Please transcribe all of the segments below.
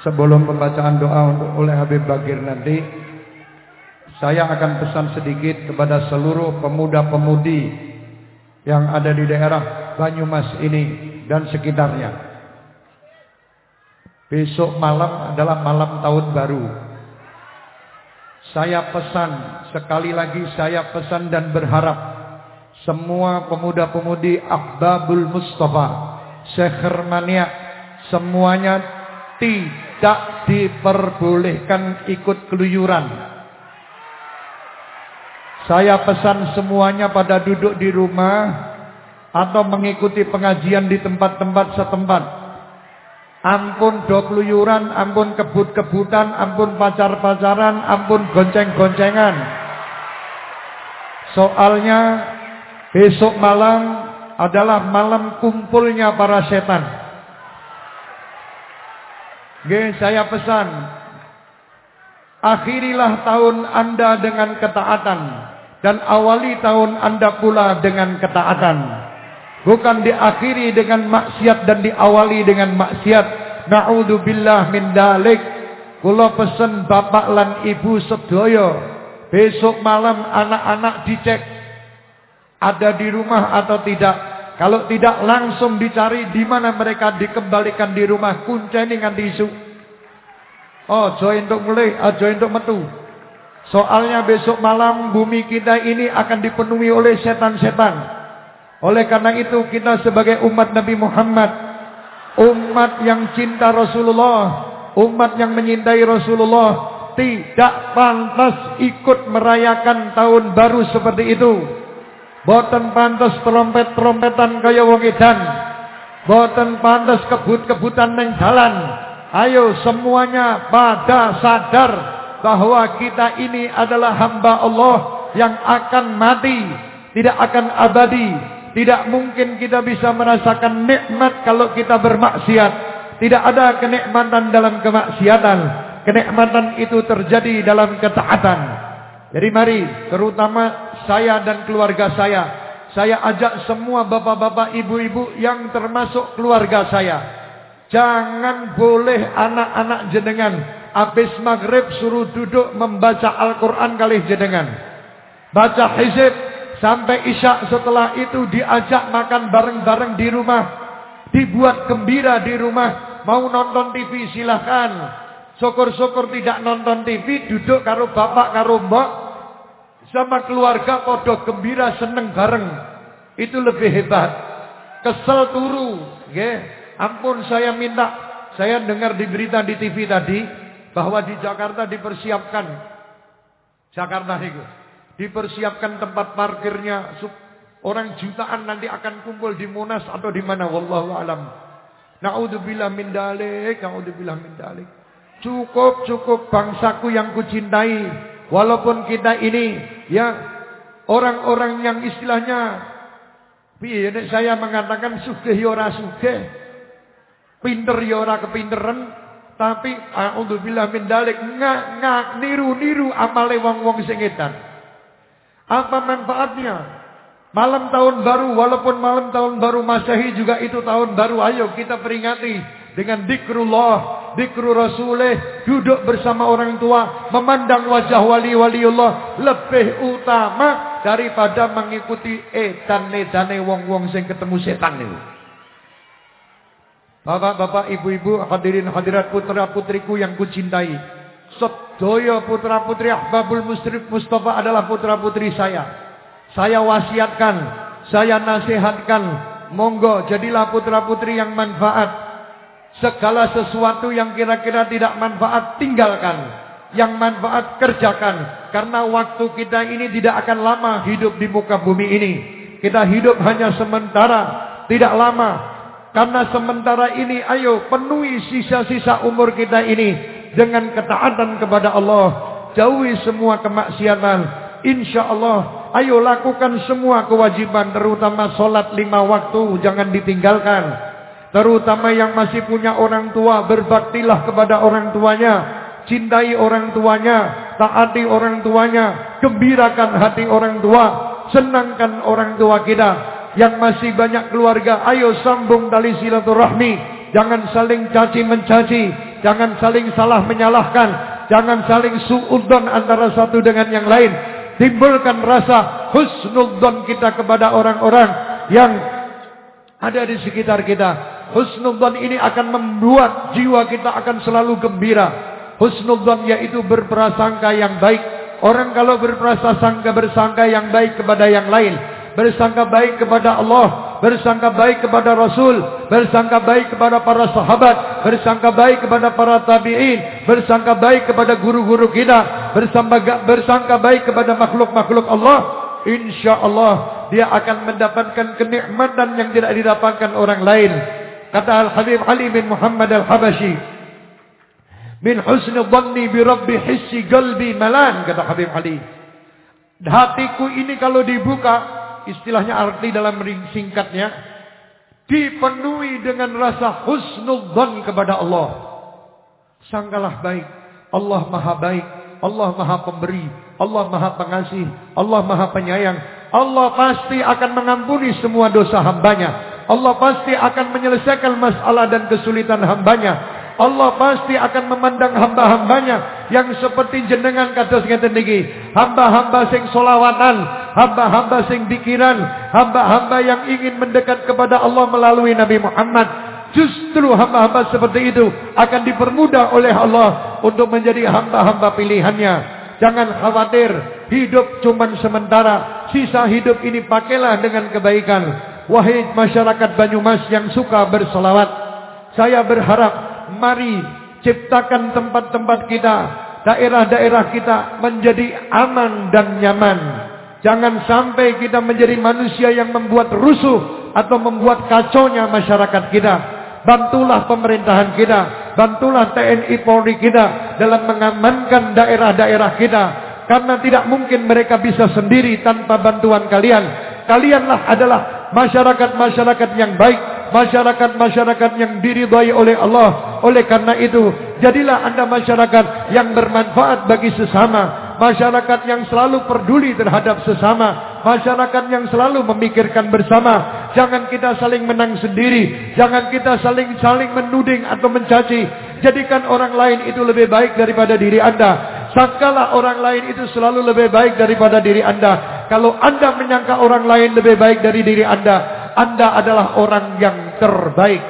sebelum pembacaan doa untuk oleh Habib Bagir nanti saya akan pesan sedikit kepada seluruh pemuda-pemudi yang ada di daerah Banyumas ini dan sekitarnya. Besok malam adalah malam tahun baru. Saya pesan, sekali lagi saya pesan dan berharap semua pemuda-pemudi Ahbabul Mustafa, Sekhermania, semuanya tidak diperbolehkan ikut keluyuran. Saya pesan semuanya pada duduk di rumah atau mengikuti pengajian di tempat-tempat setempat. Ampun do keluyuran, ampun kebut-kebutan, ampun pacar-pacaran, ampun gonceng-goncengan. Soalnya besok malam adalah malam kumpulnya para setan. Oke, saya pesan. Akhirilah tahun Anda dengan ketaatan dan awali tahun Anda pula dengan ketaatan. Bukan diakhiri dengan maksiat dan diawali dengan maksiat. Na'udzubillah min dalik. Kula pesen bapak lan ibu sedaya. Besok malam anak-anak dicek. Ada di rumah atau tidak. Kalau tidak langsung dicari di mana mereka dikembalikan di rumah. Kunceni nganti isu. Oh, join untuk mulai, oh, join untuk metu. Soalnya besok malam bumi kita ini akan dipenuhi oleh setan-setan. Oleh karena itu kita sebagai umat Nabi Muhammad, umat yang cinta Rasulullah, umat yang menyintai Rasulullah, tidak pantas ikut merayakan tahun baru seperti itu. Boten pantas trompet-trompetan kaya wong edan. Boten pantas kebut-kebutan neng jalan. Ayo semuanya pada sadar bahwa kita ini adalah hamba Allah yang akan mati, tidak akan abadi, tidak mungkin kita bisa merasakan nikmat kalau kita bermaksiat. Tidak ada kenikmatan dalam kemaksiatan. Kenikmatan itu terjadi dalam ketaatan. Jadi mari, terutama saya dan keluarga saya. Saya ajak semua bapak-bapak, ibu-ibu yang termasuk keluarga saya. Jangan boleh anak-anak jenengan habis maghrib suruh duduk membaca Al-Quran kali jenengan. Baca hizib Sampai isya setelah itu diajak makan bareng-bareng di rumah. Dibuat gembira di rumah. Mau nonton TV silahkan. Syukur-syukur tidak nonton TV. Duduk karo bapak karo mbak. Sama keluarga kodok gembira seneng bareng. Itu lebih hebat. Kesel turu. Okay. Ampun saya minta. Saya dengar di berita di TV tadi. Bahwa di Jakarta dipersiapkan. Jakarta itu Dipersiapkan tempat parkirnya. Orang jutaan nanti akan kumpul di Monas atau di mana. Wallahu alam. Na'udzubillah min dalik. Na'udzubillah min dalik. Cukup, cukup bangsaku yang kucintai. Walaupun kita ini, ya, orang-orang yang istilahnya, piye saya mengatakan sugih ya ora sugih. Pinter ya ora kepinteran, tapi a'udzubillah min dalik ngak ngak niru-niru amale wong-wong sing edan. Apa manfaatnya? Malam tahun baru, walaupun malam tahun baru Masehi juga itu tahun baru. Ayo kita peringati dengan dikrullah, dikru rasulih, duduk bersama orang tua, memandang wajah wali-waliullah lebih utama daripada mengikuti edan-edane wong-wong sing ketemu setan itu. Bapak-bapak, ibu-ibu, hadirin hadirat putra putriku yang kucintai. Sedaya putra putri Ahbabul Musrif Mustafa adalah putra putri saya. Saya wasiatkan, saya nasihatkan, monggo jadilah putra putri yang manfaat. Segala sesuatu yang kira-kira tidak manfaat tinggalkan. Yang manfaat kerjakan. Karena waktu kita ini tidak akan lama hidup di muka bumi ini. Kita hidup hanya sementara, tidak lama. Karena sementara ini ayo penuhi sisa-sisa umur kita ini dengan ketaatan kepada Allah. Jauhi semua kemaksiatan. Insya Allah. Ayo lakukan semua kewajiban. Terutama solat lima waktu. Jangan ditinggalkan. Terutama yang masih punya orang tua. Berbaktilah kepada orang tuanya. Cintai orang tuanya. Taati orang tuanya. Gembirakan hati orang tua. Senangkan orang tua kita. Yang masih banyak keluarga. Ayo sambung tali silaturahmi. Jangan saling caci mencaci Jangan saling salah menyalahkan. Jangan saling suudzon antara satu dengan yang lain. Timbulkan rasa husnudzon kita kepada orang-orang yang ada di sekitar kita. Husnudzon ini akan membuat jiwa kita akan selalu gembira. Husnudzon yaitu berprasangka yang baik. Orang kalau berprasangka bersangka yang baik kepada yang lain. Bersangka baik kepada Allah bersangka baik kepada Rasul, bersangka baik kepada para sahabat, bersangka baik kepada para tabi'in, bersangka baik kepada guru-guru kita, bersangka, bersangka baik kepada makhluk-makhluk Allah, insya Allah dia akan mendapatkan kenikmatan yang tidak didapatkan orang lain. Kata Al-Habib Ali bin Muhammad Al-Habashi, Min husni dhanni bi rabbi hissi qalbi malan kata Habib Ali. Hatiku ini kalau dibuka istilahnya arti dalam ring singkatnya dipenuhi dengan rasa husnudzon kepada Allah. Sangkalah baik, Allah Maha baik, Allah Maha pemberi, Allah Maha pengasih, Allah Maha penyayang. Allah pasti akan mengampuni semua dosa hambanya. Allah pasti akan menyelesaikan masalah dan kesulitan hambanya. Allah pasti akan memandang hamba-hambanya yang seperti jenengan kata ngeten hamba-hamba sing solawatan, hamba-hamba sing pikiran, hamba-hamba yang ingin mendekat kepada Allah melalui Nabi Muhammad. Justru hamba-hamba seperti itu akan dipermudah oleh Allah untuk menjadi hamba-hamba pilihannya. Jangan khawatir, hidup cuma sementara. Sisa hidup ini pakailah dengan kebaikan. Wahai masyarakat Banyumas yang suka bersolawat. Saya berharap mari ciptakan tempat-tempat kita, daerah-daerah kita menjadi aman dan nyaman. Jangan sampai kita menjadi manusia yang membuat rusuh atau membuat kacaunya masyarakat kita. Bantulah pemerintahan kita, bantulah TNI Polri kita dalam mengamankan daerah-daerah kita. Karena tidak mungkin mereka bisa sendiri tanpa bantuan kalian. Kalianlah adalah masyarakat-masyarakat yang baik masyarakat-masyarakat yang diridhai oleh Allah. Oleh karena itu, jadilah Anda masyarakat yang bermanfaat bagi sesama, masyarakat yang selalu peduli terhadap sesama, masyarakat yang selalu memikirkan bersama. Jangan kita saling menang sendiri, jangan kita saling saling menuding atau mencaci. Jadikan orang lain itu lebih baik daripada diri Anda. Sangkalah orang lain itu selalu lebih baik daripada diri Anda. Kalau Anda menyangka orang lain lebih baik dari diri Anda, anda adalah orang yang terbaik.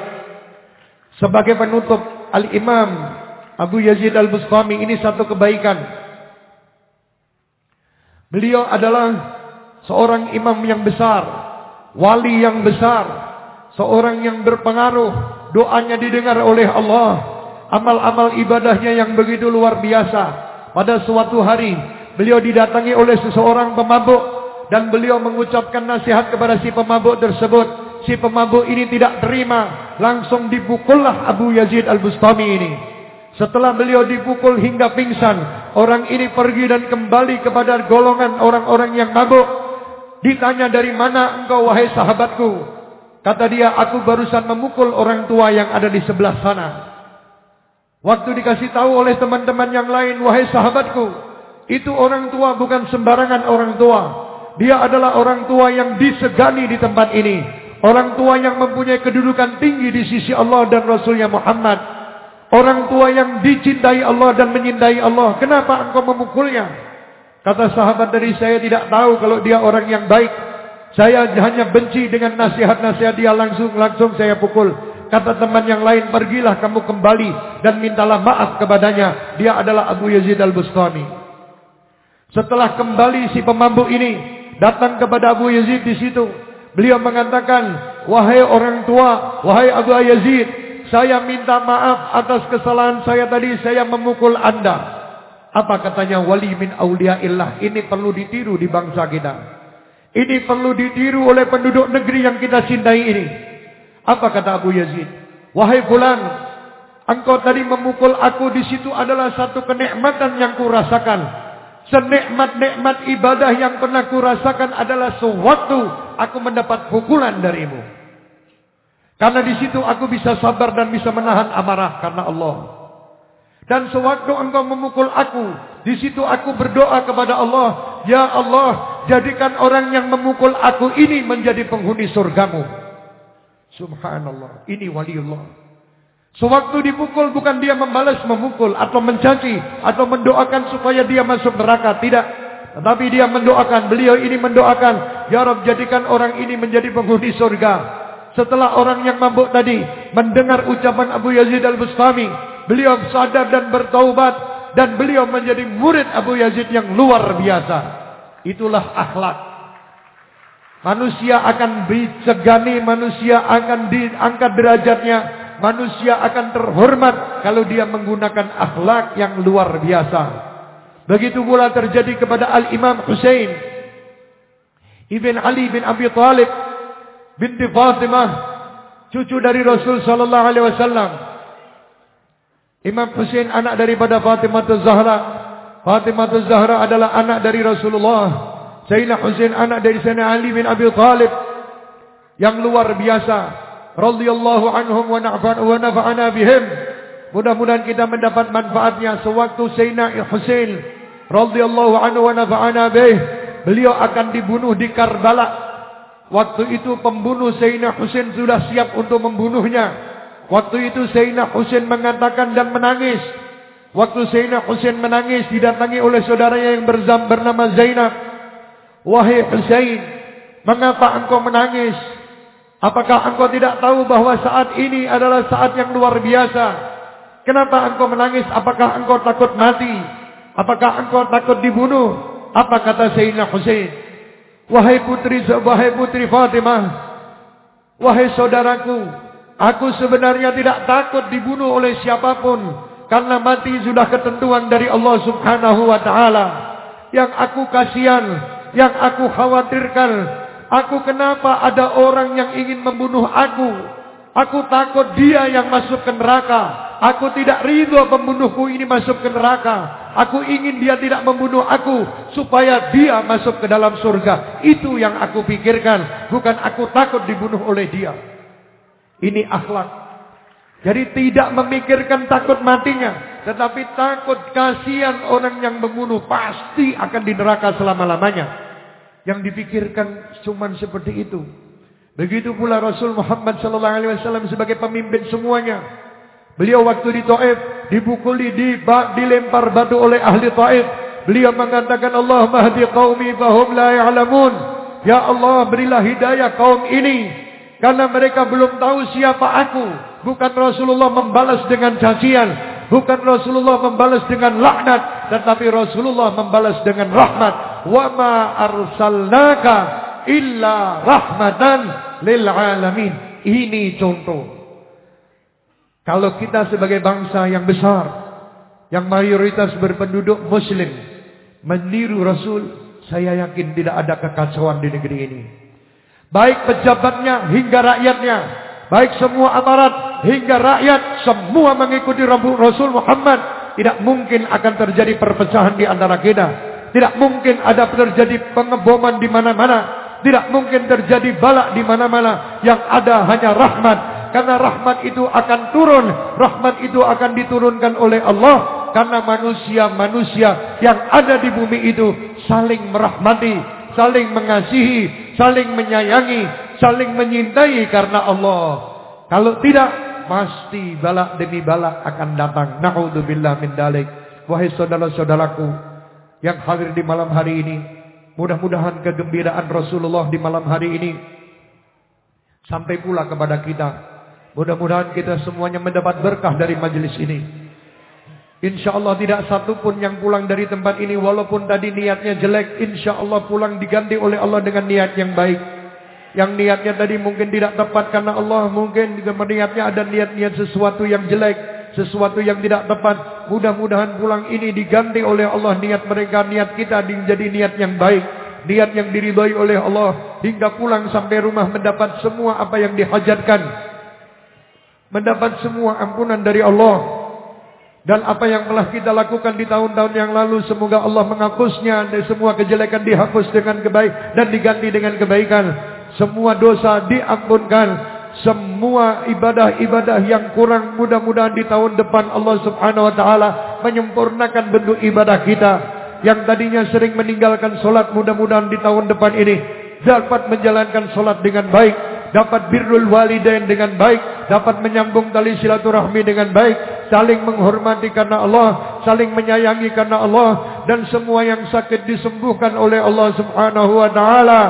Sebagai penutup Al-Imam Abu Yazid Al-Bustami ini satu kebaikan. Beliau adalah seorang imam yang besar, wali yang besar, seorang yang berpengaruh, doanya didengar oleh Allah, amal-amal ibadahnya yang begitu luar biasa. Pada suatu hari, beliau didatangi oleh seseorang pemabuk dan beliau mengucapkan nasihat kepada si pemabuk tersebut. Si pemabuk ini tidak terima, langsung dipukullah Abu Yazid Al-Bustami ini. Setelah beliau dipukul hingga pingsan, orang ini pergi dan kembali kepada golongan orang-orang yang mabuk. Ditanya dari mana engkau wahai sahabatku? Kata dia, aku barusan memukul orang tua yang ada di sebelah sana. Waktu dikasih tahu oleh teman-teman yang lain, wahai sahabatku, itu orang tua bukan sembarangan orang tua. Dia adalah orang tua yang disegani di tempat ini. Orang tua yang mempunyai kedudukan tinggi di sisi Allah dan Rasulnya Muhammad. Orang tua yang dicintai Allah dan menyintai Allah. Kenapa engkau memukulnya? Kata sahabat dari saya tidak tahu kalau dia orang yang baik. Saya hanya benci dengan nasihat-nasihat dia langsung langsung saya pukul. Kata teman yang lain, pergilah kamu kembali dan mintalah maaf kepadanya. Dia adalah Abu Yazid Al-Bustami. Setelah kembali si pemabuk ini datang kepada Abu Yazid di situ. Beliau mengatakan, "Wahai orang tua, wahai Abu Yazid, saya minta maaf atas kesalahan saya tadi saya memukul Anda." Apa katanya wali min illah Ini perlu ditiru di bangsa kita. Ini perlu ditiru oleh penduduk negeri yang kita cintai ini. Apa kata Abu Yazid? Wahai fulan, engkau tadi memukul aku di situ adalah satu kenikmatan yang kurasakan. Senikmat-nikmat ibadah yang pernah kurasakan adalah sewaktu aku mendapat pukulan darimu. Karena di situ aku bisa sabar dan bisa menahan amarah karena Allah. Dan sewaktu engkau memukul aku, di situ aku berdoa kepada Allah, Ya Allah, jadikan orang yang memukul aku ini menjadi penghuni surgamu. Subhanallah, ini waliullah. Sewaktu dipukul bukan dia membalas memukul atau mencaci atau mendoakan supaya dia masuk neraka. Tidak. Tetapi dia mendoakan. Beliau ini mendoakan. Ya Rab jadikan orang ini menjadi penghuni surga. Setelah orang yang mabuk tadi mendengar ucapan Abu Yazid al-Bustami. Beliau sadar dan bertaubat. Dan beliau menjadi murid Abu Yazid yang luar biasa. Itulah akhlak. Manusia akan disegani. Manusia akan diangkat derajatnya manusia akan terhormat kalau dia menggunakan akhlak yang luar biasa. Begitu pula terjadi kepada Al-Imam Hussein Ibn Ali bin Abi Talib binti Fatimah cucu dari Rasul sallallahu alaihi wasallam. Imam Hussein anak daripada Fatimah Zahra. Fatimah Zahra adalah anak dari Rasulullah. Sayyidina Hussein anak dari Sayyidina Ali bin Abi Talib yang luar biasa radhiyallahu anhum wa nafa'ana bihim. Mudah-mudahan kita mendapat manfaatnya sewaktu Sayyidina Husain radhiyallahu anhu wa nafa'ana bih. Beliau akan dibunuh di Karbala. Waktu itu pembunuh Sayyidina Husain sudah siap untuk membunuhnya. Waktu itu Sayyidina Husain mengatakan dan menangis. Waktu Sayyidina Husain menangis didatangi oleh saudaranya yang berzam bernama Zainab. Wahai Husain, mengapa engkau menangis? Apakah engkau tidak tahu bahwa saat ini adalah saat yang luar biasa? Kenapa engkau menangis? Apakah engkau takut mati? Apakah engkau takut dibunuh? Apa kata Sayyidina Hussein? Wahai putri, wahai putri Fatimah, wahai saudaraku, aku sebenarnya tidak takut dibunuh oleh siapa pun karena mati sudah ketentuan dari Allah Subhanahu wa taala. Yang aku kasihan, yang aku khawatirkan Aku kenapa ada orang yang ingin membunuh aku? Aku takut dia yang masuk ke neraka. Aku tidak ridho pembunuhku ini masuk ke neraka. Aku ingin dia tidak membunuh aku. Supaya dia masuk ke dalam surga. Itu yang aku pikirkan. Bukan aku takut dibunuh oleh dia. Ini akhlak. Jadi tidak memikirkan takut matinya. Tetapi takut kasihan orang yang membunuh. Pasti akan di neraka selama-lamanya. Yang dipikirkan cuma seperti itu. Begitu pula Rasul Muhammad sallallahu alaihi wasallam sebagai pemimpin semuanya. Beliau waktu di Taif dipukuli, dilempar batu oleh ahli Taif. Beliau mengatakan Allah mahdi qaumi fahum la ya'lamun. Ya Allah berilah hidayah kaum ini karena mereka belum tahu siapa aku. Bukan Rasulullah membalas dengan cacian, Bukan Rasulullah membalas dengan laknat, tetapi Rasulullah membalas dengan rahmat. Wa ma arsalnaka illa rahmatan lil alamin. Ini contoh. Kalau kita sebagai bangsa yang besar, yang mayoritas berpenduduk muslim, meniru Rasul, saya yakin tidak ada kekacauan di negeri ini. Baik pejabatnya hingga rakyatnya, baik semua aparat hingga rakyat semua mengikuti Rasul Muhammad, tidak mungkin akan terjadi perpecahan di antara kita. Tidak mungkin ada terjadi pengeboman di mana-mana. Tidak mungkin terjadi balak di mana-mana. Yang ada hanya rahmat. Karena rahmat itu akan turun. Rahmat itu akan diturunkan oleh Allah. Karena manusia-manusia yang ada di bumi itu saling merahmati, saling mengasihi, saling menyayangi, saling menyintai karena Allah. Kalau tidak, pasti balak demi balak akan datang. Na'udzubillah min dalik. Wahai saudara-saudaraku yang hadir di malam hari ini, mudah-mudahan kegembiraan Rasulullah di malam hari ini sampai pula kepada kita. Mudah-mudahan kita semuanya mendapat berkah dari majelis ini. Insya Allah tidak satu pun yang pulang dari tempat ini walaupun tadi niatnya jelek, insya Allah pulang diganti oleh Allah dengan niat yang baik. Yang niatnya tadi mungkin tidak tepat karena Allah mungkin niatnya ada niat-niat sesuatu yang jelek, sesuatu yang tidak tepat. Mudah-mudahan pulang ini diganti oleh Allah niat mereka, niat kita menjadi niat yang baik, niat yang diridhai oleh Allah hingga pulang sampai rumah mendapat semua apa yang dihajatkan. Mendapat semua ampunan dari Allah. Dan apa yang telah kita lakukan di tahun-tahun yang lalu Semoga Allah menghapusnya Dan semua kejelekan dihapus dengan kebaik Dan diganti dengan kebaikan semua dosa diampunkan. Semua ibadah-ibadah yang kurang mudah-mudahan di tahun depan Allah subhanahu wa ta'ala menyempurnakan bentuk ibadah kita. Yang tadinya sering meninggalkan solat mudah-mudahan di tahun depan ini dapat menjalankan solat dengan baik. dapat birrul walidain dengan baik, dapat menyambung tali silaturahmi dengan baik, saling menghormati karena Allah, saling menyayangi karena Allah dan semua yang sakit disembuhkan oleh Allah Subhanahu wa taala.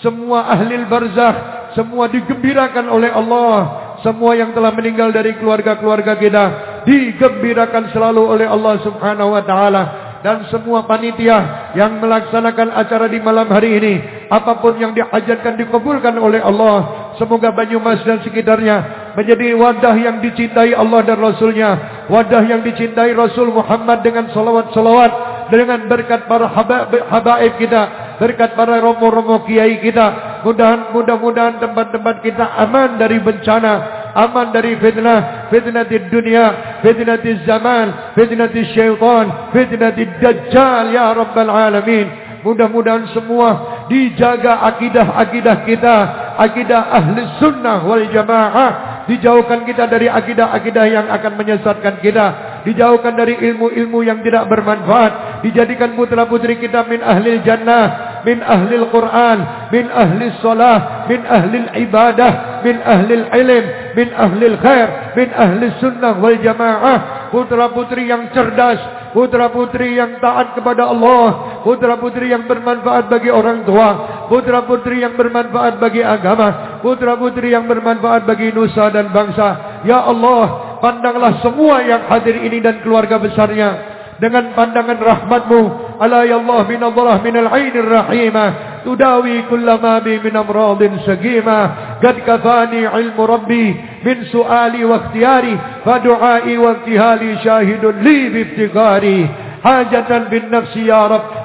Semua ahli barzakh semua digembirakan oleh Allah. Semua yang telah meninggal dari keluarga-keluarga kita digembirakan selalu oleh Allah Subhanahu wa taala. Dan semua panitia yang melaksanakan acara di malam hari ini apapun yang dihajatkan dikabulkan oleh Allah. Semoga Banyumas dan sekitarnya menjadi wadah yang dicintai Allah dan Rasulnya. Wadah yang dicintai Rasul Muhammad dengan salawat-salawat dengan berkat para habaib kita berkat para romo-romo kiai kita mudah-mudahan tempat-tempat kita aman dari bencana aman dari fitnah fitnah di dunia fitnah di zaman fitnah di syaitan fitnah di dajjal ya rabbal alamin. Mudah-mudahan semua dijaga akidah-akidah kita akidah ahli sunnah wal jamaah. Dijauhkan kita dari akidah-akidah yang akan menyesatkan kita dijauhkan dari ilmu-ilmu yang tidak bermanfaat dijadikan putra-putri kita min ahli jannah min ahli Al-Quran, min ahli salah, min ahli ibadah, min ahli ilm, min ahli khair, min ahli sunnah wal jamaah, putra-putri yang cerdas, putra-putri yang taat kepada Allah, putra-putri yang bermanfaat bagi orang tua, putra-putri yang bermanfaat bagi agama, putra-putri yang bermanfaat bagi nusa dan bangsa. Ya Allah, pandanglah semua yang hadir ini dan keluarga besarnya dengan pandangan rahmatmu. Ala ya Allah min Allah min al-ain ar-rahimah tudawi kullama bi min amradin sagima qad kafani ilmu rabbi min su'ali wa ikhtiyari. Fa du'ai wa ibtihali shahidun li bi ibtighari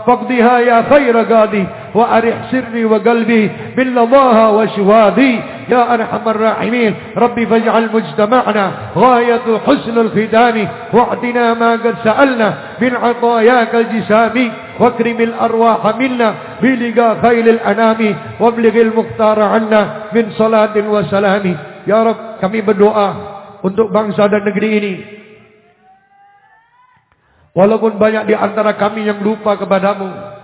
faqdiha ya khair qadi wa arih sirri wa qalbi bil ladaha wa shwadi يا أرحم الراحمين ربي فاجعل مجتمعنا غاية حسن الختام واعطنا ما قد سألنا من عطاياك الجسام. واكرم الأرواح منا بلقاء خيل الأنام وابلغ المختار عنا من صلاة وسلام. يا رب kami berdoa untuk bangsa dan negeri ini Walaupun banyak di antara kami yang lupa kepadamu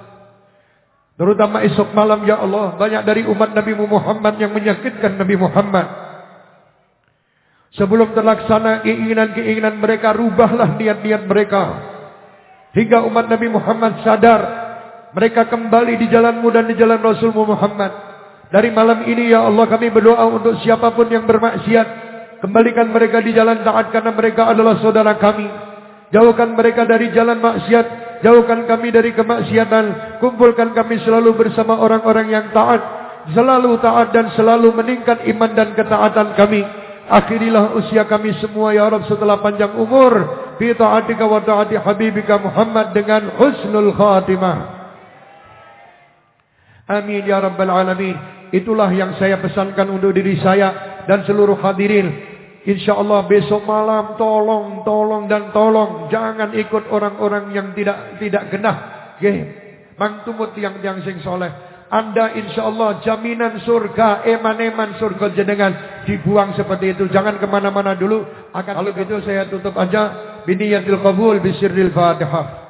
Terutama esok malam ya Allah banyak dari umat Nabi Muhammad yang menyakitkan Nabi Muhammad. Sebelum terlaksana keinginan-keinginan mereka rubahlah niat-niat mereka. Hingga umat Nabi Muhammad sadar mereka kembali di jalanmu dan di jalan Rasulmu Muhammad. Dari malam ini ya Allah kami berdoa untuk siapa pun yang bermaksiat. Kembalikan mereka di jalan taat karena mereka adalah saudara kami. Jauhkan mereka dari jalan maksiat Jauhkan kami dari kemaksiatan. Kumpulkan kami selalu bersama orang-orang yang taat. Selalu taat dan selalu meningkat iman dan ketaatan kami. Akhirilah usia kami semua ya Rabb setelah panjang umur. Fi ta'atika wa ta'ati habibika Muhammad dengan husnul khatimah. Amin ya Rabbal Alamin. Itulah yang saya pesankan untuk diri saya dan seluruh hadirin. InsyaAllah besok malam tolong, tolong dan tolong. Jangan ikut orang-orang yang tidak tidak genah. Okay. Mangtumut yang sing soleh. Anda insyaAllah jaminan surga, eman-eman surga jenengan. Dibuang seperti itu. Jangan ke mana-mana dulu. Akan Kalau gitu saya tutup aja. Biniyatil qabul bisirril fatihah.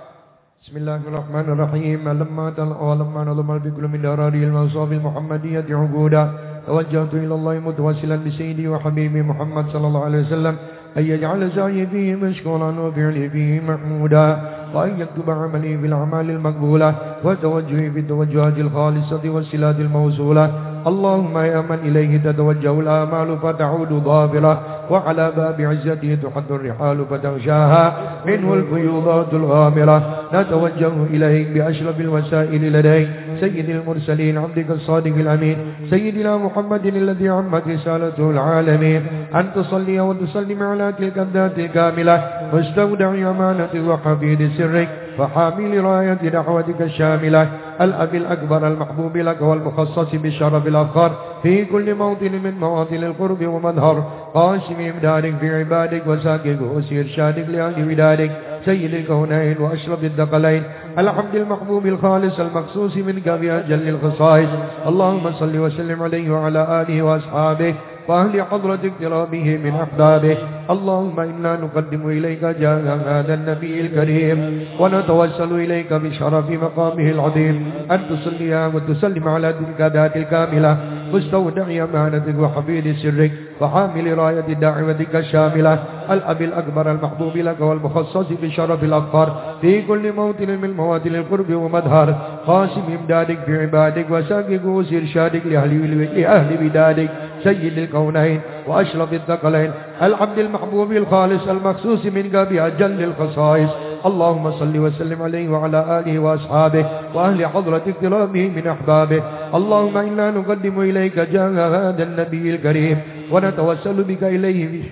Bismillahirrahmanirrahim. Alamma tal'a alamma nalumal bikulu min dararil mawsafil muhammadiyati ugudah. توجهت إلى الله متوسلا بسيدي وحبيبي محمد صلى الله عليه وسلم أن يجعل سعي فيه مشكورا وفعلي فيه محمودا وأن يكتب عملي في الأعمال المقبولة وتوجهي في التوجهات الخالصة والصلات الموصولة. اللهم يا من إليه تتوجه الآمال فتعود ظافرة وعلى باب عزته تحد الرحال فتغشاها. منه الفيوضات الغامرة. نتوجه إليك بأشرف الوسائل لديك. سيد المرسلين عبدك الصادق الأمين سيدنا محمد الذي عمت رسالته العالمين. أن تصلي وتسلم على تلك الذات الكاملة واستودع أمانة وحفيد سرك وحامل راية دعوتك الشاملة. الأب الأكبر المحبوب لك والمخصص بالشرف الأفخر في كل موطن من مواطن القرب ومظهر. قاسم إمدادك في عبادك وساكك وسير شادك لأهل ودادك. سيد الكونين وأشرف الدقلين. الحمد المحبوب الخالص المخصوص منك في أجل الخصائص. اللهم صل وسلم عليه وعلى آله وأصحابه وأهل حضرة اقترابه من أحبابه. اللهم إنا نقدم إليك جاه هذا النبي الكريم ونتوسل إليك بشرف مقامه العظيم. أن تصلي وتسلم على ذات الكاملة مستودع أمانتك وحفيد سرك وحامل راية دعوتك الشاملة. الأب الأكبر المحبوب لك والمخصص بشرف الأفخار في كل موطن من مواطن القرب ومظهر. قاسم إمدادك بعبادك وساقك وإرشادك لأهل بدادك سيد الكونين وأشرف الثقلين العبد المحبوب الخالص المخصوص منك بأجل الخصائص. اللهم صل وسلم عليه وعلى آله وأصحابه وأهل حضرة اقترابه من أحبابه. اللهم إنا نقدم إليك جاه هذا النبي الكريم ونتوسل بك إليه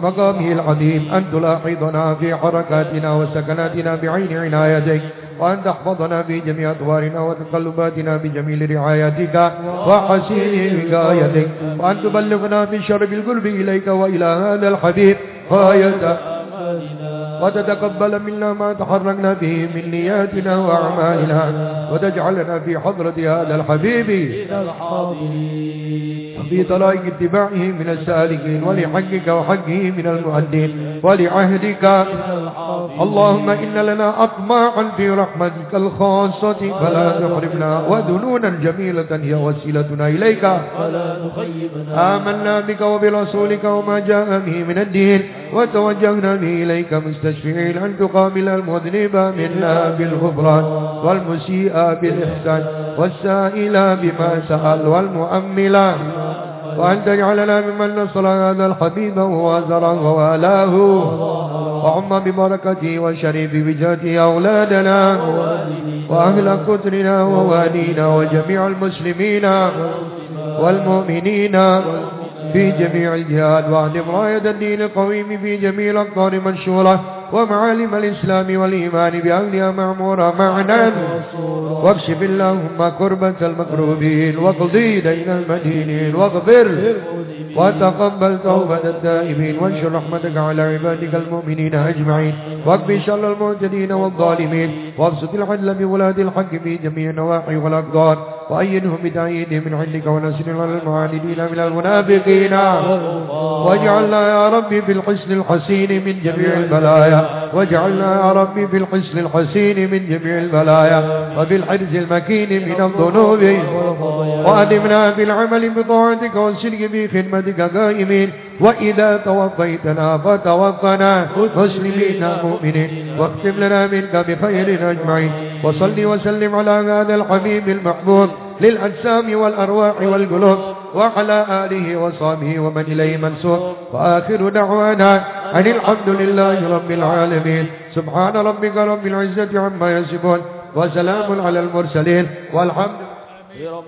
مقامه العظيم. أن تلاحظنا في حركاتنا وسكناتنا بعين عنايتك. وأن تحفظنا في جميع أطوارنا وتقلباتنا بجميل رعايتك وحسين وقايتك وأن تبلغنا من شرب القلب إليك وإلى هذا الحبيب غاية وتتقبل منا ما تحركنا به من نياتنا وأعمالنا وتجعلنا في حضرة هذا الحبيب. في طرائق اتباعه من السالكين ولحقك وحقه من المؤدين ولعهدك. اللهم إن لنا أطماعا في رحمتك الخاصة فلا تحرمنا وذنونا جميلة هي وسيلتنا إليك. آمنا بك وبرسولك وما جاء به من الدين. وتوجهنا به إليك مستشفعين أن تقابل المذنب منا بالغفران والمسيء بالإحسان والسائل بما سأل والمؤمل وأن تجعلنا ممن نصر هذا الحبيب ووازره ووالاه وعم ببركته وشريف بجاته أولادنا وأهل قدرنا ووالينا وجميع المسلمين والمؤمنين في جميع الجهاد واهدم راية الدين القويم في جميع الأقطار منشورة ومعالم الإسلام والإيمان بأهلها معمورة معنا. واكشف اللهم كربة المكروبين واقضي دين المدينين واغفر وتقبل توبة التائبين وانشر رحمتك على عبادك المؤمنين أجمعين. واكفي شر المعتدين والظالمين وابسط العدل بولاة الحق في جميع النواحي والأقدار وأيدهم بتأييد من عندك ونسل على المعاندين من المنافقين. واجعلنا يا ربي في الحسن الحسين من جميع البلايا واجعلنا يا ربي في الحسن الحسين من جميع البلايا وفي الحرز المكين من الذنوب. وأدمنا في العمل بطاعتك والسلك في خدمتك قائمين. وإذا توفيتنا فتوفنا مسلمين مؤمنين واختم لنا منك بخير أجمعين وصل وسلم على هذا الحبيب المحبوب للأجسام والأرواح والقلوب وعلى آله وصحبه ومن إليه منسوب وآخر دعوانا أن الحمد لله رب العالمين سبحان ربك رب العزة عما يصفون وسلام على المرسلين والحمد لله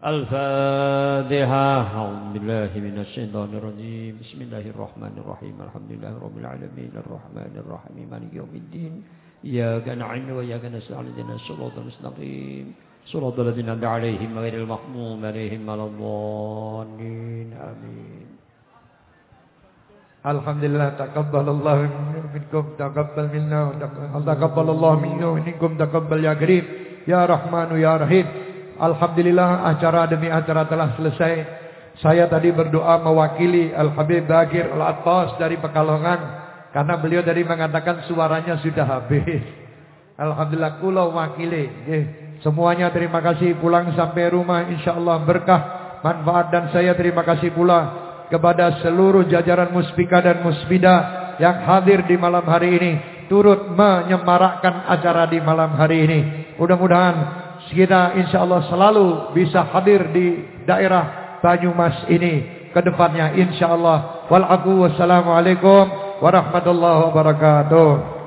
الفاتحة. أعوذ بالله من الشيطان الرجيم. بسم الله الرحمن الرحيم. الحمد لله رب العالمين. الرحمن الرحيم. مالك يوم الدين. إياك نعبد وإياك نستعين. اهدنا الصراط المستقيم. صراط الذين أنعمت عليهم غير المغضوب عليهم ولا الضالين. آمين. Alhamdulillah takabbalallahu minkum takabbal minna takabbalallahu minna wa minkum takabbal ya karim ya rahmanu ya rahim Alhamdulillah acara demi acara telah selesai. Saya tadi berdoa mewakili Al Habib Bakir Al Attas dari Pekalongan karena beliau tadi mengatakan suaranya sudah habis. Alhamdulillah kulo wakili semuanya terima kasih pulang sampai rumah insyaallah berkah manfaat dan saya terima kasih pula kepada seluruh jajaran muspika dan musbida yang hadir di malam hari ini turut menyemarakkan acara di malam hari ini. Mudah-mudahan kita insya Allah selalu bisa hadir di daerah Banyumas ini ke depannya insya Allah. Walaku wassalamualaikum warahmatullahi wabarakatuh.